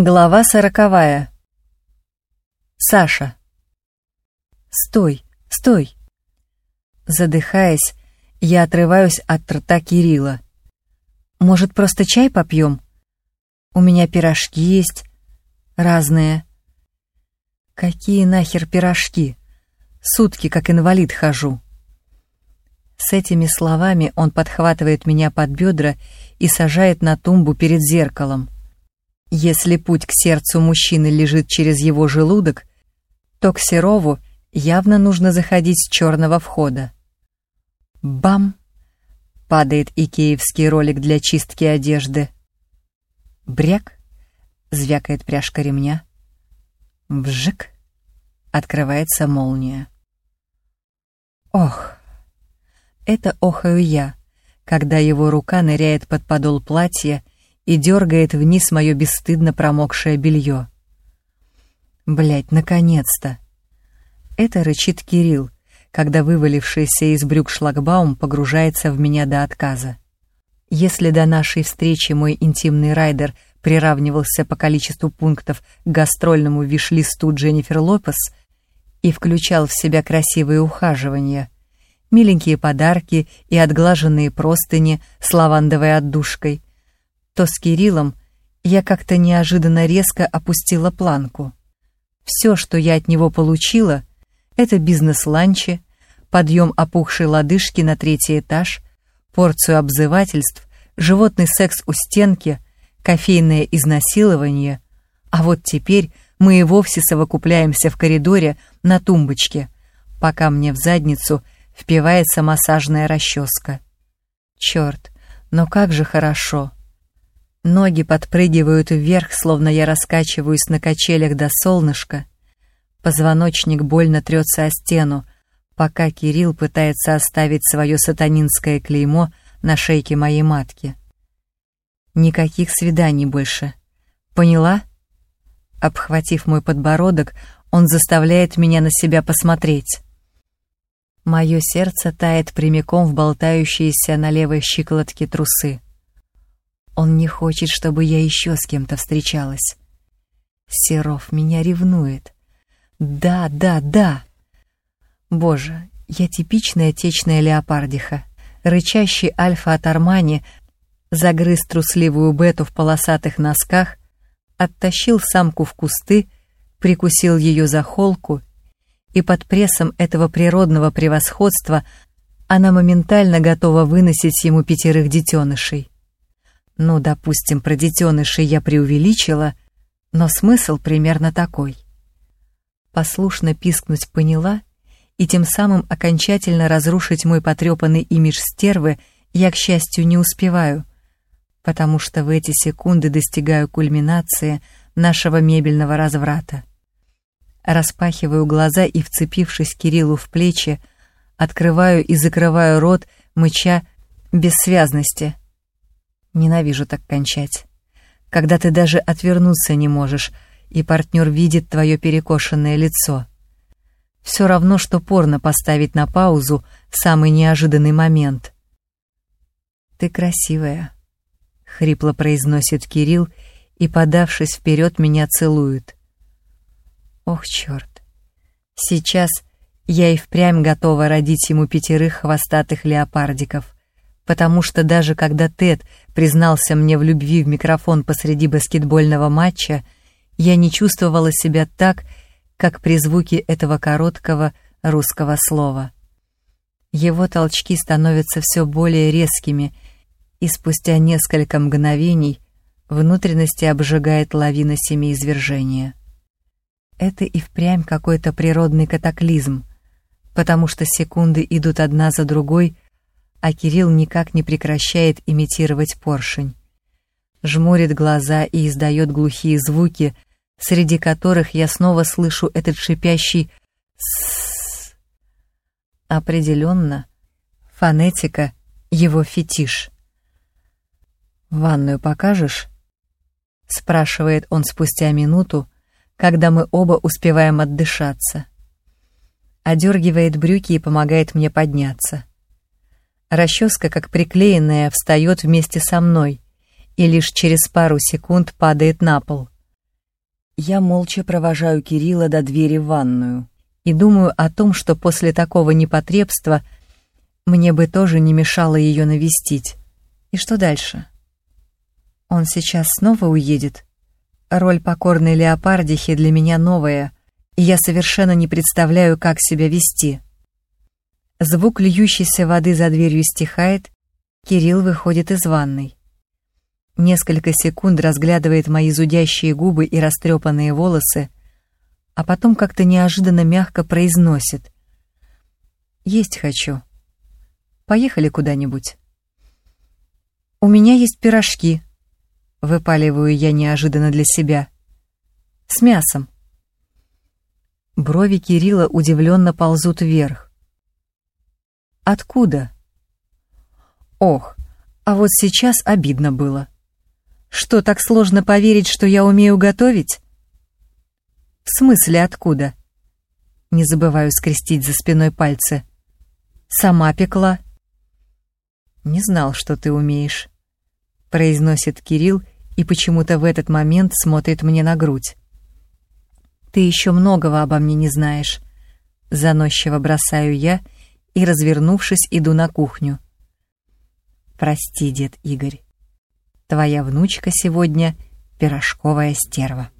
Глава сороковая. Саша. Стой, стой. Задыхаясь, я отрываюсь от рта Кирилла. Может, просто чай попьем? У меня пирожки есть. Разные. Какие нахер пирожки? Сутки как инвалид хожу. С этими словами он подхватывает меня под бедра и сажает на тумбу перед зеркалом. Если путь к сердцу мужчины лежит через его желудок, то к Серову явно нужно заходить с черного входа. Бам! Падает икеевский ролик для чистки одежды. Бряк! Звякает пряжка ремня. Вжик! Открывается молния. Ох! Это охаю я, когда его рука ныряет под подол платья и дергает вниз мое бесстыдно промокшее белье. Блять, наконец-то! Это рычит Кирилл, когда вывалившийся из брюк шлагбаум погружается в меня до отказа. Если до нашей встречи мой интимный райдер приравнивался по количеству пунктов к гастрольному виш-листу Дженнифер Лопес и включал в себя красивые ухаживания — миленькие подарки и отглаженные простыни с лавандовой отдушкой, то с Кириллом я как-то неожиданно резко опустила планку. Все, что я от него получила, это бизнес-ланчи, подъем опухшей лодыжки на третий этаж, порцию обзывательств, животный секс у стенки, кофейное изнасилование, а вот теперь мы и вовсе совокупляемся в коридоре на тумбочке, пока мне в задницу – впивается массажная расческа. Черт, но как же хорошо. Ноги подпрыгивают вверх, словно я раскачиваюсь на качелях до солнышка. Позвоночник больно трется о стену, пока Кирилл пытается оставить свое сатанинское клеймо на шейке моей матки. Никаких свиданий больше. Поняла? Обхватив мой подбородок, он заставляет меня на себя посмотреть. Мое сердце тает прямиком в болтающиеся на левой щиколотке трусы. Он не хочет, чтобы я еще с кем-то встречалась. Серов меня ревнует. Да, да, да. Боже, я типичная течная леопардиха. Рычащий альфа от Армани загрыз трусливую бету в полосатых носках, оттащил самку в кусты, прикусил ее за холку и под прессом этого природного превосходства она моментально готова выносить ему пятерых детенышей. Ну, допустим, про детенышей я преувеличила, но смысл примерно такой. Послушно пискнуть поняла, и тем самым окончательно разрушить мой потрепанный имидж стервы я, к счастью, не успеваю, потому что в эти секунды достигаю кульминации нашего мебельного разврата. Распахиваю глаза и, вцепившись Кириллу в плечи, открываю и закрываю рот, мыча бессвязности. Ненавижу так кончать. Когда ты даже отвернуться не можешь, и партнер видит твое перекошенное лицо. Все равно, что порно поставить на паузу в самый неожиданный момент. «Ты красивая», — хрипло произносит Кирилл и, подавшись вперед, меня целует. Ох, черт. Сейчас я и впрямь готова родить ему пятерых хвостатых леопардиков, потому что даже когда Тед признался мне в любви в микрофон посреди баскетбольного матча, я не чувствовала себя так, как при звуке этого короткого русского слова. Его толчки становятся все более резкими, и спустя несколько мгновений внутренности обжигает лавина семиизвержения это и впрямь какой-то природный катаклизм, потому что секунды идут одна за другой, а Кирилл никак не прекращает имитировать поршень. Жмурит глаза и издает глухие звуки, среди которых я снова слышу этот шипящий «сссс». Определенно, фонетика — его фетиш. «Ванную покажешь?» — спрашивает он спустя минуту, когда мы оба успеваем отдышаться. Одергивает брюки и помогает мне подняться. Расческа, как приклеенная, встает вместе со мной и лишь через пару секунд падает на пол. Я молча провожаю Кирилла до двери в ванную и думаю о том, что после такого непотребства мне бы тоже не мешало ее навестить. И что дальше? Он сейчас снова уедет? Роль покорной леопардихи для меня новая, и я совершенно не представляю, как себя вести. Звук льющейся воды за дверью стихает, Кирилл выходит из ванной. Несколько секунд разглядывает мои зудящие губы и растрепанные волосы, а потом как-то неожиданно мягко произносит. «Есть хочу. Поехали куда-нибудь». «У меня есть пирожки», — выпаливаю я неожиданно для себя. «С мясом». Брови Кирилла удивленно ползут вверх. «Откуда?» «Ох, а вот сейчас обидно было». Что, так сложно поверить, что я умею готовить? В смысле, откуда? Не забываю скрестить за спиной пальцы. Сама пекла. Не знал, что ты умеешь, произносит Кирилл и почему-то в этот момент смотрит мне на грудь. Ты еще многого обо мне не знаешь. Заносчиво бросаю я и, развернувшись, иду на кухню. Прости, дед Игорь. Твоя внучка сегодня пирожковая стерва.